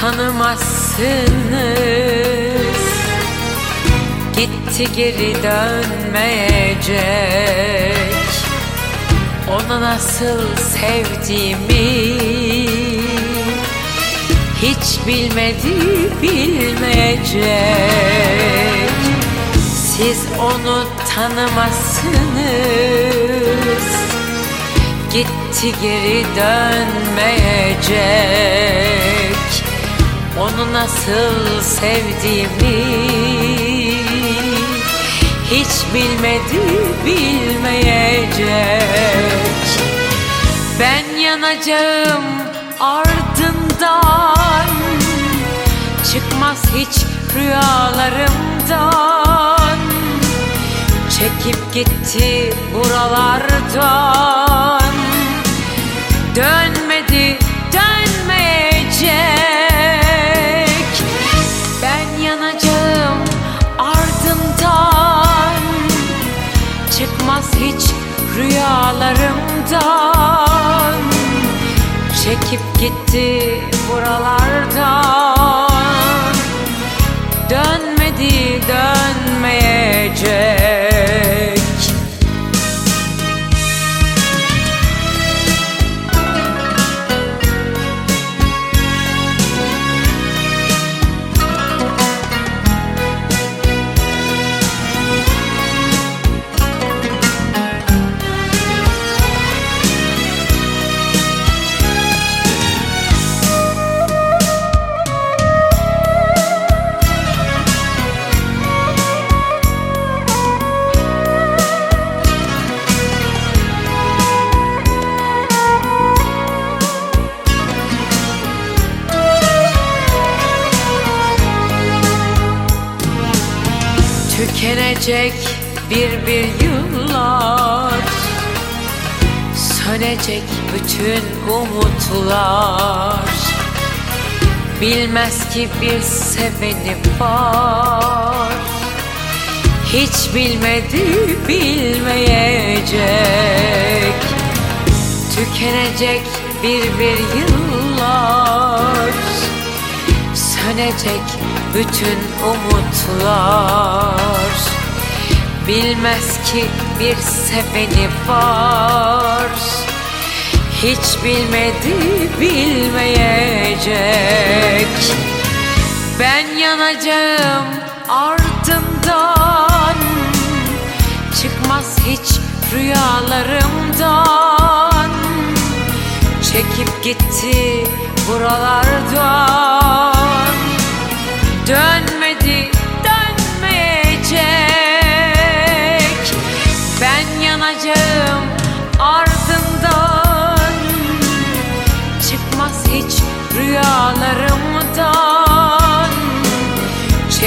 tanımazsınız. Gitti geri dönmeyecek. Onu nasıl sevdiğimi Hiç bilmedi bilmeyecek. Siz onu tanımazsınız. Gitti geri dönmeyecek Onu nasıl sevdiğimi Hiç bilmedi bilmeyecek. Ben yanacağım ardından Çıkmaz hiç rüyalarımdan. Çekip gitti buralardan Çıkmaz hiç rüyalarımdan. Çekip gitti buralardan Tükenecek bir bir yıllar Sönecek bütün umutlar Bilmez ki bir seveni var Hiç bilmedi bilmeyecek Tükenecek bir bir yıllar Sönecek bütün umutlar. Bilmez ki bir seveni var. Hiç bilmedi bilmeyecek. Ben yanacağım ardından Çıkmaz hiç rüyalarımdan. Çekip gitti buralardan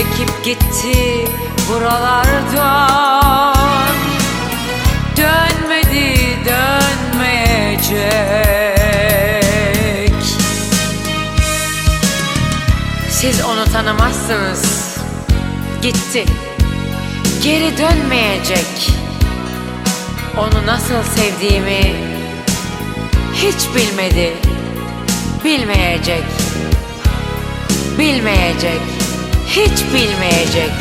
Çekip gitti buralardan Dönmedi dönmeyecek. Siz onu tanımazsınız. Gitti. Geri dönmeyecek. Onu nasıl sevdiğimi Hiç bilmedi. Bilmeyecek. Bilmeyecek Hiç bilmeyecek